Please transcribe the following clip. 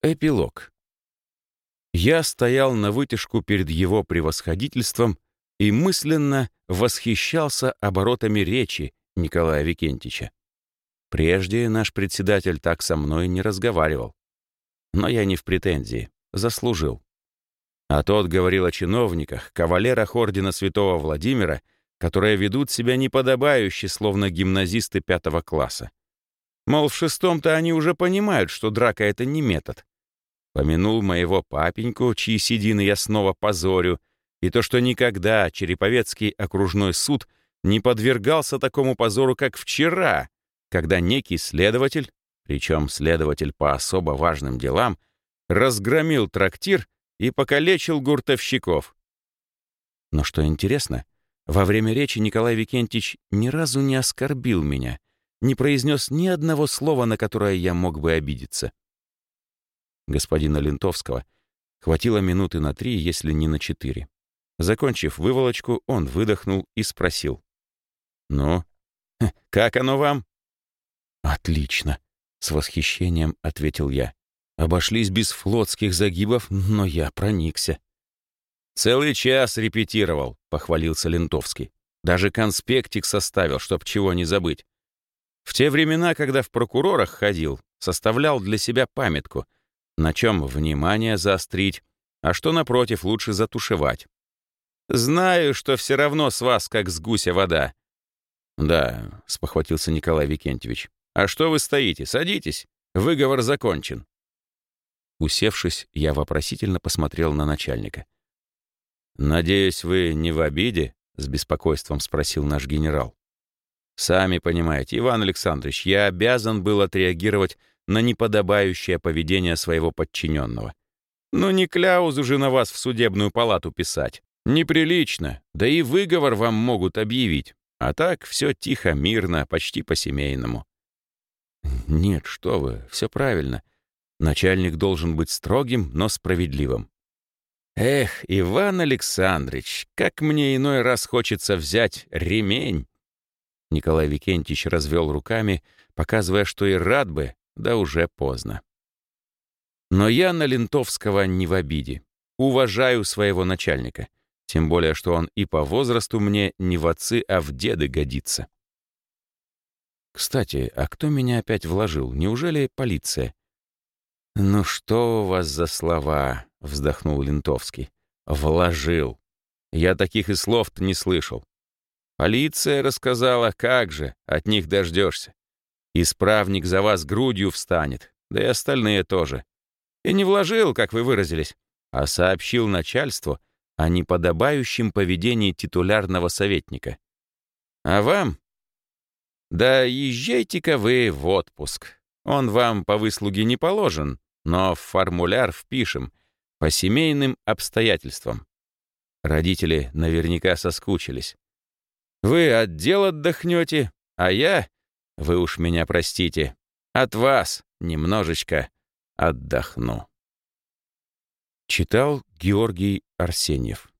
Эпилог. Я стоял на вытяжку перед его превосходительством и мысленно восхищался оборотами речи Николая Викентича. Прежде наш председатель так со мной не разговаривал. Но я не в претензии, заслужил. А тот говорил о чиновниках, кавалерах ордена святого Владимира, которые ведут себя неподобающе, словно гимназисты пятого класса. Мол, в шестом-то они уже понимают, что драка — это не метод. Помянул моего папеньку, чьи седины я снова позорю, и то, что никогда Череповецкий окружной суд не подвергался такому позору, как вчера, когда некий следователь, причем следователь по особо важным делам, разгромил трактир и покалечил гуртовщиков. Но что интересно, во время речи Николай Викентьевич ни разу не оскорбил меня — не произнес ни одного слова, на которое я мог бы обидеться. Господина Лентовского хватило минуты на три, если не на четыре. Закончив выволочку, он выдохнул и спросил. «Ну, как оно вам?» «Отлично», — с восхищением ответил я. Обошлись без флотских загибов, но я проникся. «Целый час репетировал», — похвалился Лентовский. «Даже конспектик составил, чтоб чего не забыть. В те времена, когда в прокурорах ходил, составлял для себя памятку, на чем внимание заострить, а что, напротив, лучше затушевать. Знаю, что все равно с вас, как с гуся вода. Да, спохватился Николай Викентьевич. А что вы стоите? Садитесь. Выговор закончен. Усевшись, я вопросительно посмотрел на начальника. «Надеюсь, вы не в обиде?» — с беспокойством спросил наш генерал. Сами понимаете, Иван Александрович, я обязан был отреагировать на неподобающее поведение своего подчиненного. Ну не кляузу же на вас в судебную палату писать. Неприлично, да и выговор вам могут объявить. А так все тихо, мирно, почти по-семейному. Нет, что вы, все правильно. Начальник должен быть строгим, но справедливым. Эх, Иван Александрович, как мне иной раз хочется взять ремень Николай Викентьевич развел руками, показывая, что и рад бы, да уже поздно. Но я на Лентовского не в обиде. Уважаю своего начальника. Тем более, что он и по возрасту мне не в отцы, а в деды годится. Кстати, а кто меня опять вложил? Неужели полиция? «Ну что у вас за слова?» — вздохнул Лентовский. «Вложил. Я таких и слов-то не слышал. Полиция рассказала, как же, от них дождешься. Исправник за вас грудью встанет, да и остальные тоже. И не вложил, как вы выразились, а сообщил начальству о неподобающем поведении титулярного советника. А вам? Да езжайте-ка вы в отпуск. Он вам по выслуге не положен, но в формуляр впишем по семейным обстоятельствам. Родители наверняка соскучились. Вы от дел отдохнете, а я, вы уж меня простите, от вас немножечко отдохну. Читал Георгий Арсеньев